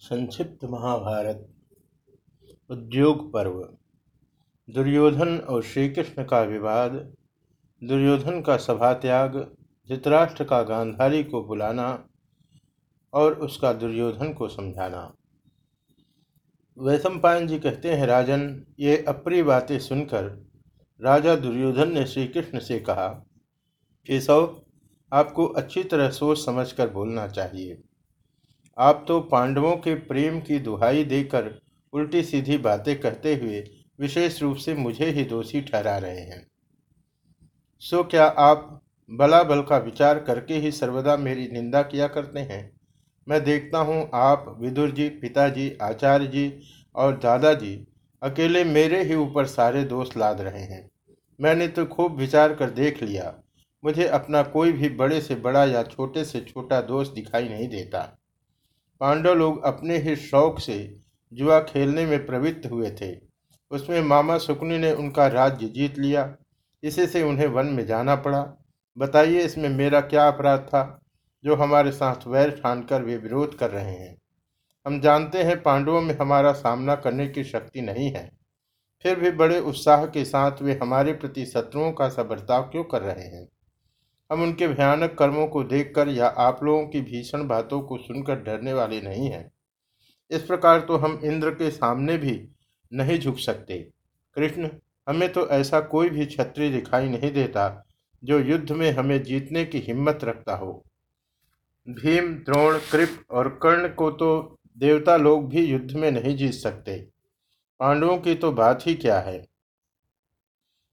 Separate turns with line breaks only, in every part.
संक्षिप्त महाभारत, उद्योग पर्व। दुर्योधन और श्री कृष्ण का विवाद, दुर्योधन का सभा त्याग धृतराष्ट्र का गांधारी को बुलाना और उसका दुर्योधन को समझाना। वैशंपायन जी कहते हैं, राजन, ये अप्रिय बातें सुनकर राजा दुर्योधन ने श्री कृष्ण से कहा, केशव, आपको अच्छी तरह सोच समझकर बोलना चाहिए। आप तो पांडवों के प्रेम की दुहाई देकर उल्टी सीधी बातें करते हुए विशेष रूप से मुझे ही दोषी ठहरा रहे हैं। सो क्या आप बला बल का विचार करके ही सर्वदा मेरी निंदा किया करते हैं? मैं देखता हूँ आप, विदुर जी, पिताजी, आचार्य जी और दादाजी अकेले मेरे ही ऊपर सारे दोष लाद रहे हैं। मैंने तो खूब विचार कर देख लिया। मुझे अपना कोई भी बड़े से बड़ा या छोटे से छोटा दोष दिखाई नहीं देता। पांडव लोग अपने ही शौक से जुआ खेलने में प्रवृत्त हुए थे। उसमें मामा सुकनी ने उनका राज्य जीत लिया। इसी से उन्हें वन में जाना पड़ा। बताइए इसमें मेरा क्या अपराध था, जो हमारे साथ वैर ठानकर वे विरोध कर रहे हैं? हम जानते हैं पांडवों में हमारा सामना करने की शक्ति नहीं है। फिर भी बड़े उत्साह के साथ वे हमारे प्रति शत्रुओं का सा बर्ताव क्यों कर रहे हैं? हम उनके भयानक कर्मों को देखकर या आप लोगों की भीषण बातों को सुनकर डरने वाले नहीं हैं। इस प्रकार तो हम इंद्र के सामने भी नहीं झुक सकते। कृष्ण, हमें तो ऐसा कोई भी क्षत्रिय दिखाई नहीं देता जो युद्ध में हमें जीतने की हिम्मत रखता हो। भीम, द्रोण, कृप और कर्ण को तो देवता लोग भी युद्ध में नहीं जीत सकते। पांडवों की तो बात ही क्या है?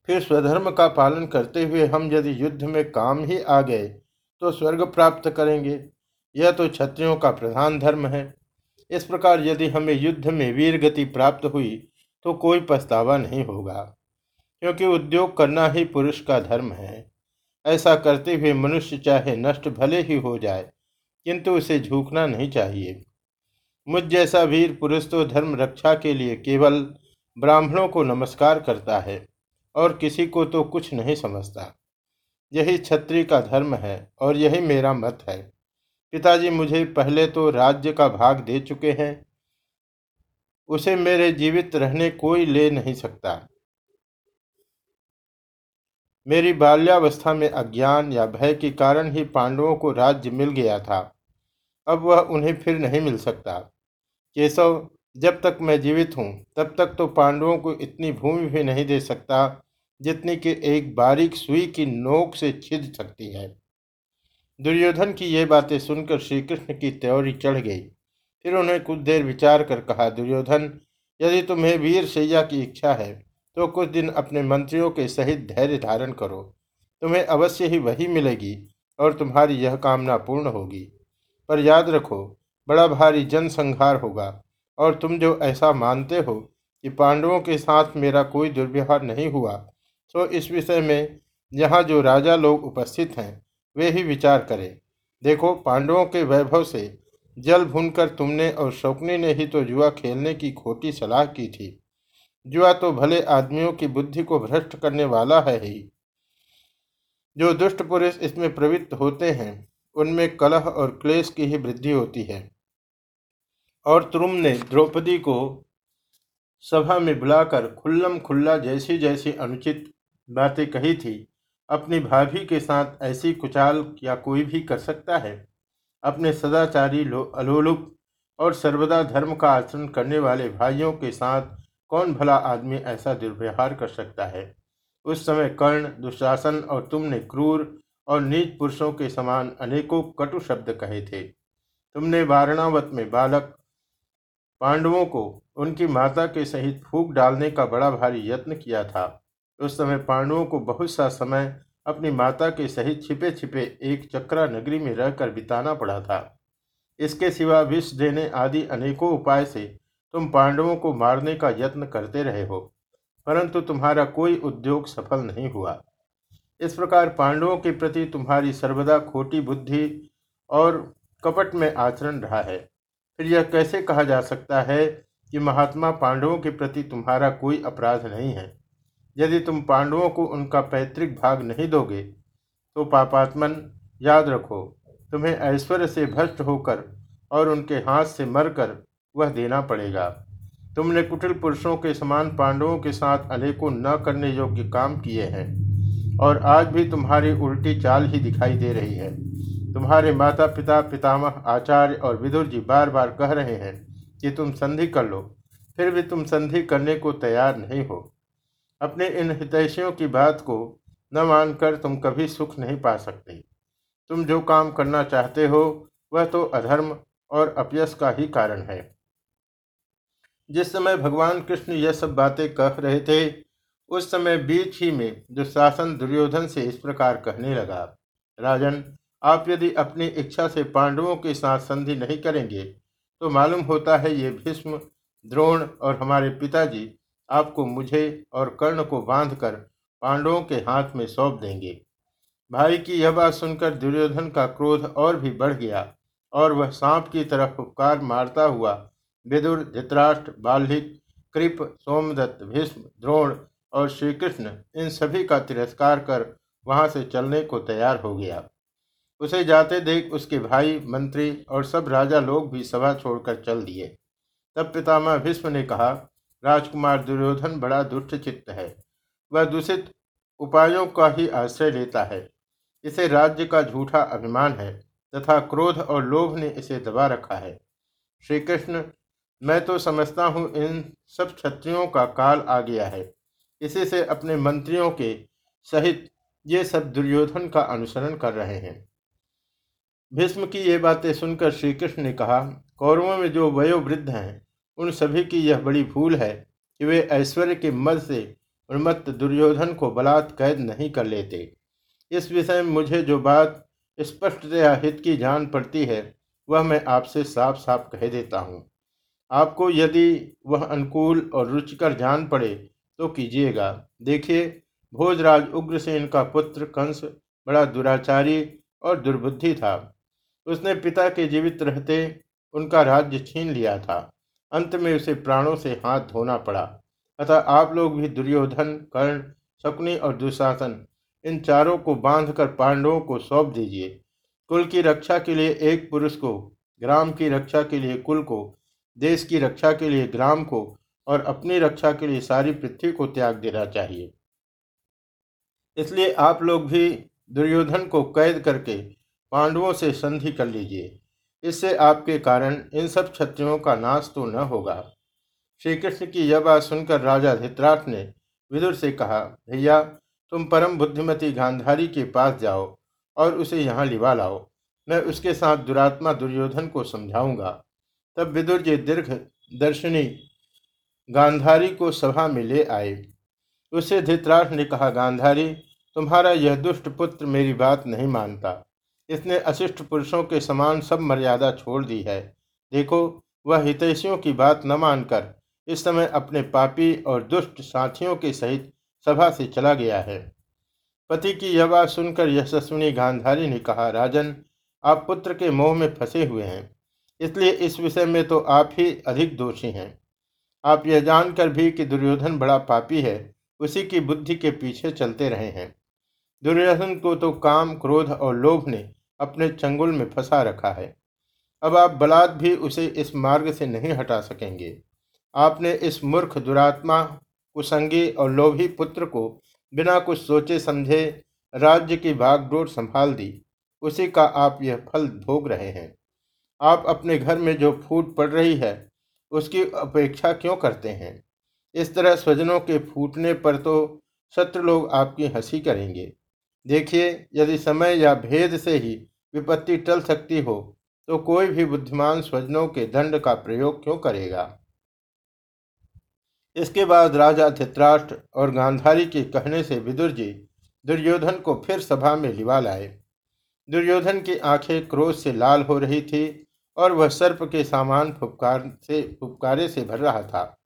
फिर स्वधर्म का पालन करते हुए हम यदि युद्ध में काम ही आ गए तो स्वर्ग प्राप्त करेंगे। यह तो क्षत्रियों का प्रधान धर्म है। इस प्रकार यदि हमें युद्ध में वीर गति प्राप्त हुई तो कोई पछतावा नहीं होगा, क्योंकि उद्योग करना ही पुरुष का धर्म है। ऐसा करते हुए मनुष्य चाहे नष्ट भले ही हो जाए, किंतु उसे झुकना नहीं चाहिए। मुझ जैसा वीर पुरुष तो धर्म रक्षा के लिए केवल ब्राह्मणों को नमस्कार करता है। और किसी को तो कुछ नहीं समझता। यही छत्री का धर्म है और यही मेरा मत है। पिताजी मुझे पहले तो राज्य का भाग दे चुके हैं। उसे मेरे जीवित रहने कोई ले नहीं सकता। मेरी बाल्यावस्था में अज्ञान या भय के कारण ही पांडवों को राज्य मिल गया था। अब वह उन्हें फिर नहीं मिल सकता। केशव, जब तक मैं जीवित हूँ, तब तक तो पांडवों को इतनी भूमि भी नहीं दे सकता जितनी कि एक बारीक सुई की नोक से छिद सकती है। दुर्योधन की ये बातें सुनकर श्री कृष्ण की त्योरी चढ़ गई। फिर उन्हें कुछ देर विचार कर कहा, दुर्योधन, यदि तुम्हें वीर सैया की इच्छा है तो कुछ दिन अपने मंत्रियों के सहित धैर्य धारण करो। तुम्हें अवश्य ही वही मिलेगी और तुम्हारी यह कामना पूर्ण होगी। पर याद रखो, बड़ा भारी जनसंहार होगा और तुम जो ऐसा मानते हो कि पांडवों के साथ मेरा कोई दुर्व्यवहार नहीं हुआ तो इस विषय में यहाँ जो राजा लोग उपस्थित हैं, वे ही विचार करें। देखो, पांडवों के वैभव से जल भूनकर तुमने और शौकनी ने ही तो जुआ खेलने की खोटी सलाह की थी। जुआ तो भले आदमियों की बुद्धि को भ्रष्ट करने वाला है ही। जो दुष्ट पुरुष इसमें प्रवृत्त होते हैं, उनमें कलह और क्लेश की ही वृद्धि होती है। और तुम ने द्रौपदी को सभा में बुलाकर खुल्लम खुल्ला जैसी जैसी अनुचित बातें कही थी। अपनी भाभी के साथ ऐसी कुचाल क्या कोई भी कर सकता है? अपने सदाचारी अलोलुप और सर्वदा धर्म का आचरण करने वाले भाइयों के साथ कौन भला आदमी ऐसा दुर्व्यवहार कर सकता है? उस समय कर्ण, दुशासन और तुमने क्रूर और नीच पुरुषों के समान अनेकों कटु शब्द कहे थे। तुमने वारणावत में बालक पांडवों को उनकी माता के सहित फूक डालने का बड़ा भारी यत्न किया था। उस समय पांडवों को बहुत सा समय अपनी माता के सहित छिपे छिपे एक चक्रा नगरी में रहकर बिताना पड़ा था। इसके सिवा विष देने आदि अनेकों उपाय से तुम पांडवों को मारने का यत्न करते रहे हो, परंतु तुम्हारा कोई उद्योग सफल नहीं हुआ। इस प्रकार पांडवों के प्रति तुम्हारी सर्वदा खोटी बुद्धि और कपट में आचरण रहा है। फिर यह कैसे कहा जा सकता है कि महात्मा पांडवों के प्रति तुम्हारा कोई अपराध नहीं है? यदि तुम पांडवों को उनका पैतृक भाग नहीं दोगे तो पापात्मन याद रखो, तुम्हें ऐश्वर्य से भ्रष्ट होकर और उनके हाथ से मरकर वह देना पड़ेगा। तुमने कुटिल पुरुषों के समान पांडवों के साथ अनेकों न करने योग्य काम किए हैं, और आज भी तुम्हारी उल्टी चाल ही दिखाई दे रही है। तुम्हारे माता पिता पितामह, आचार्य और विदुर जी बार बार कह रहे हैं कि तुम संधि कर लो, फिर भी तुम संधि करने को तैयार नहीं हो। अपने इन हितैषियों की बात को न मानकर तुम कभी सुख नहीं पा सकते। तुम जो काम करना चाहते हो, वह तो अधर्म और अपयस का ही कारण है। जिस समय भगवान कृष्ण यह सब बातें कह रहे थे, उस समय बीच ही में दुशासन दुर्योधन से इस प्रकार कहने लगा, राजन, आप यदि अपनी इच्छा से पांडवों के साथ संधि नहीं करेंगे तो मालूम होता है ये भीष्म, द्रोण और हमारे पिताजी आपको मुझे और कर्ण को बांधकर पांडवों के हाथ में सौंप देंगे। भाई की यह बात सुनकर दुर्योधन का क्रोध और भी बढ़ गया और वह सांप की तरफ़ उपकार मारता हुआ विदुर, धृतराष्ट्र, बाल्हिक, कृप, सोमदत्त, भीष्म, द्रोण और श्रीकृष्ण इन सभी का तिरस्कार कर वहाँ से चलने को तैयार हो गया। उसे जाते देख उसके भाई, मंत्री और सब राजा लोग भी सभा छोड़कर चल दिए। तब पितामह भीष्म ने कहा राजकुमार दुर्योधन बड़ा दुष्ट चित्त है। वह दूषित उपायों का ही आश्रय लेता है। इसे राज्य का झूठा अभिमान है तथा क्रोध और लोभ ने इसे दबा रखा है। श्री कृष्ण मैं तो समझता हूँ इन सब क्षत्रियों का काल आ गया है। इसी से अपने मंत्रियों के सहित ये सब दुर्योधन का अनुसरण कर रहे हैं। भीष्म की ये बातें सुनकर श्री कृष्ण ने कहा, कौरवों में जो वयोवृद्ध हैं उन सभी की यह बड़ी भूल है कि वे ऐश्वर्य के मद से उन्मत्त दुर्योधन को बलात् कैद नहीं कर लेते। इस विषय में मुझे जो बात स्पष्टतया हित की जान पड़ती है, वह मैं आपसे साफ़ साफ़ कह देता हूँ। आपको यदि वह अनुकूल और रुचिकर जान पड़े तो कीजिएगा। देखिए, भोजराज उग्रसेन का पुत्र कंस बड़ा दुराचारी और दुर्बुद्धि था। उसने पिता के जीवित रहते उनका राज्य छीन लिया था। अंत में उसे प्राणों से हाथ धोना पड़ा। अतः आप लोग भी दुर्योधन, कर्ण, शकुनी और दुशासन, इन चारों को बांधकर पांडवों को सौंप दीजिए। कुल की रक्षा के लिए एक पुरुष को, ग्राम की रक्षा के लिए कुल को, देश की रक्षा के लिए ग्राम को और अपनी रक्षा के लिए सारी पृथ्वी को त्याग देना चाहिए। इसलिए आप लोग भी दुर्योधन को कैद करके पांडवों से संधि कर लीजिए। इससे आपके कारण इन सब क्षत्रियों का नाश तो न होगा। श्री कृष्ण की यह बात सुनकर राजा धित्राठ ने विदुर से कहा, भैया, तुम परम बुद्धिमती गांधारी के पास जाओ और उसे यहाँ लिवा लाओ। मैं उसके साथ दुरात्मा दुर्योधन को समझाऊँगा। तब विदुर जी दीर्घ दर्शनी गांधारी को सभा में ले आए। उससे धृतराष्ट्र ने कहा, गांधारी, तुम्हारा यह दुष्ट पुत्र मेरी बात नहीं मानता। इसने अशिष्ट पुरुषों के समान सब मर्यादा छोड़ दी है। देखो, वह हितैषियों की बात न मानकर इस समय अपने पापी और दुष्ट साथियों के सहित सभा से चला गया है। पति की यह बात सुनकर यशस्विनी गांधारी ने कहा, राजन, आप पुत्र के मोह में फंसे हुए हैं। इसलिए इस विषय में तो आप ही अधिक दोषी हैं। आप यह जानकर भी कि दुर्योधन बड़ा पापी है, उसी की बुद्धि के पीछे चलते रहे हैं। दुर्योधन को तो काम, क्रोध और लोभ ने अपने चंगुल में फंसा रखा है। अब आप बलात् भी उसे इस मार्ग से नहीं हटा सकेंगे। आपने इस मूर्ख दुरात्मा, कुसंगी और लोभी पुत्र को बिना कुछ सोचे समझे राज्य की भागडोर संभाल दी। उसी का आप यह फल भोग रहे हैं। आप अपने घर में जो फूट पड़ रही है, उसकी अपेक्षा क्यों करते हैं? इस तरह स्वजनों के फूटने पर तो शत्रु लोग आपकी हँसी करेंगे। देखिए, यदि समय या भेद से ही विपत्ति टल सकती हो तो कोई भी बुद्धिमान स्वजनों के दंड का प्रयोग क्यों करेगा? इसके बाद राजा धित्राष्ट्र और गांधारी के कहने से विदुर जी दुर्योधन को फिर सभा में लिवा लाए। दुर्योधन की आँखें क्रोध से लाल हो रही थी और वह सर्प के सामान फुपकार से, फुपकारे से भर रहा था।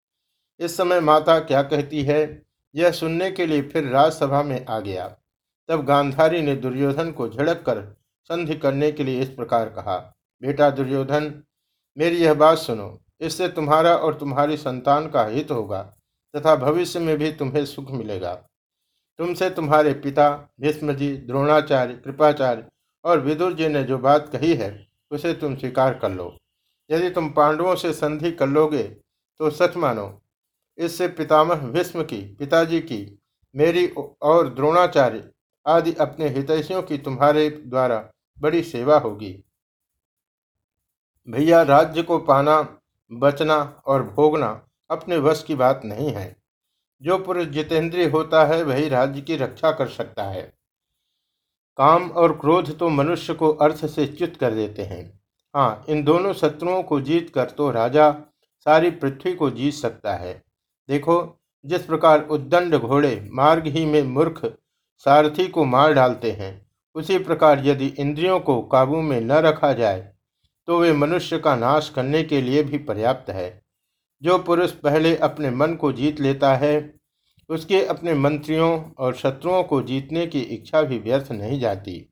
इस समय माता क्या कहती है, यह सुनने के लिए फिर राजसभा में आ गया। तब गांधारी ने दुर्योधन को झड़क कर संधि करने के लिए इस प्रकार कहा, बेटा दुर्योधन, मेरी यह बात सुनो। इससे तुम्हारा और तुम्हारी संतान का हित होगा तथा भविष्य में भी तुम्हें सुख मिलेगा। तुमसे तुम्हारे पिता भीष्म जी द्रोणाचार्य, कृपाचार्य और विदुर जी ने जो बात कही है, उसे तुम स्वीकार कर लो। यदि तुम पांडवों से संधि कर लोगे तो सच मानो, इससे पितामह भीष्म की, पिताजी की, मेरी और द्रोणाचार्य आदि अपने हितैषियों की तुम्हारे द्वारा बड़ी सेवा होगी। भैया, राज्य को पाना, बचना और भोगना अपने वश की बात नहीं है। जो पुरुष जितेंद्रिय होता है, वही राज्य की रक्षा कर सकता है। काम और क्रोध तो मनुष्य को अर्थ से च्युत कर देते हैं। हाँ इन दोनों शत्रुओं को जीत कर तो राजा सारी पृथ्वी को जीत सकता है। देखो, जिस प्रकार उद्दंड घोड़े मार्ग ही में मूर्ख सारथी को मार डालते हैं। उसी प्रकार यदि इंद्रियों को काबू में न रखा जाए तो वे मनुष्य का नाश करने के लिए भी पर्याप्त है। जो पुरुष पहले अपने मन को जीत लेता है, उसके अपने मंत्रियों और शत्रुओं को जीतने की इच्छा भी व्यर्थ नहीं जाती।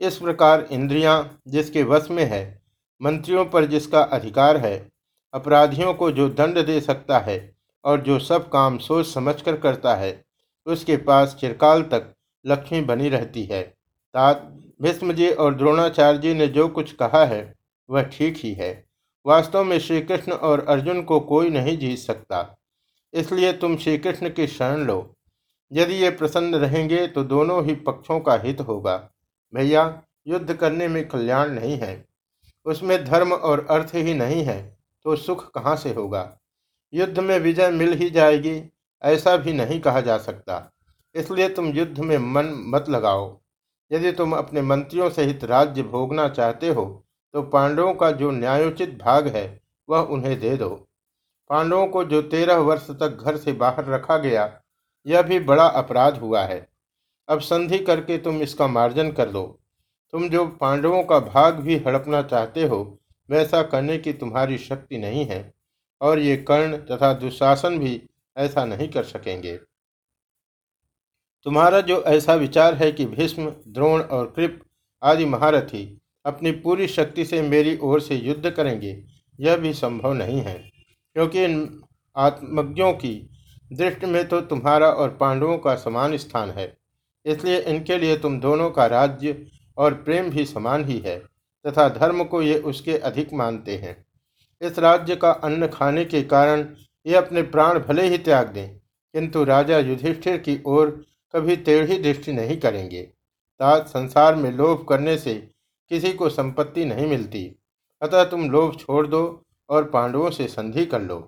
इस प्रकार इंद्रियाँ जिसके वश में है, मंत्रियों पर जिसका अधिकार है, अपराधियों को जो दंड दे सकता है और जो सब काम सोच समझकर करता है उसके पास चिरकाल तक लक्ष्मी बनी रहती है। तात, भीष्मजी और द्रोणाचार्य जी ने जो कुछ कहा है, वह ठीक ही है। वास्तव में श्री कृष्ण और अर्जुन को कोई नहीं जीत सकता। इसलिए तुम श्री कृष्ण की शरण लो। यदि ये प्रसन्न रहेंगे तो दोनों ही पक्षों का हित होगा। भैया, युद्ध करने में कल्याण नहीं है। उसमें धर्म और अर्थ ही नहीं है तो सुख कहाँ से होगा? युद्ध में विजय मिल ही जाएगी। ऐसा भी नहीं कहा जा सकता। इसलिए तुम युद्ध में मन मत लगाओ। यदि तुम अपने मंत्रियों सहित राज्य भोगना चाहते हो तो पांडवों का जो न्यायोचित भाग है, वह उन्हें दे दो। पांडवों को जो तेरह वर्ष तक घर से बाहर रखा गया, यह भी बड़ा अपराध हुआ है। अब संधि करके तुम इसका मार्जन कर लो। तुम जो पांडवों का भाग भी हड़पना चाहते हो, वैसा करने की तुम्हारी शक्ति नहीं है, और ये कर्ण तथा दुशासन भी ऐसा नहीं कर सकेंगे। तुम्हारा जो ऐसा विचार है कि भीष्म, द्रोण और कृप आदि महारथी अपनी पूरी शक्ति से मेरी ओर से युद्ध करेंगे, यह भी संभव नहीं है। क्योंकि इन आत्मज्ञों की दृष्टि में तो तुम्हारा और पांडवों का समान स्थान है। इसलिए इनके लिए तुम दोनों का राज्य और प्रेम भी समान ही है, तथा धर्म को ये उसके अधिक मानते हैं। इस राज्य का अन्न खाने के कारण ये अपने प्राण भले ही त्याग दें, किंतु राजा युधिष्ठिर की ओर कभी टेढ़ी दृष्टि नहीं करेंगे। तात संसार में लोभ करने से किसी को संपत्ति नहीं मिलती। अतः तुम लोभ छोड़ दो और पांडवों से संधि कर लो।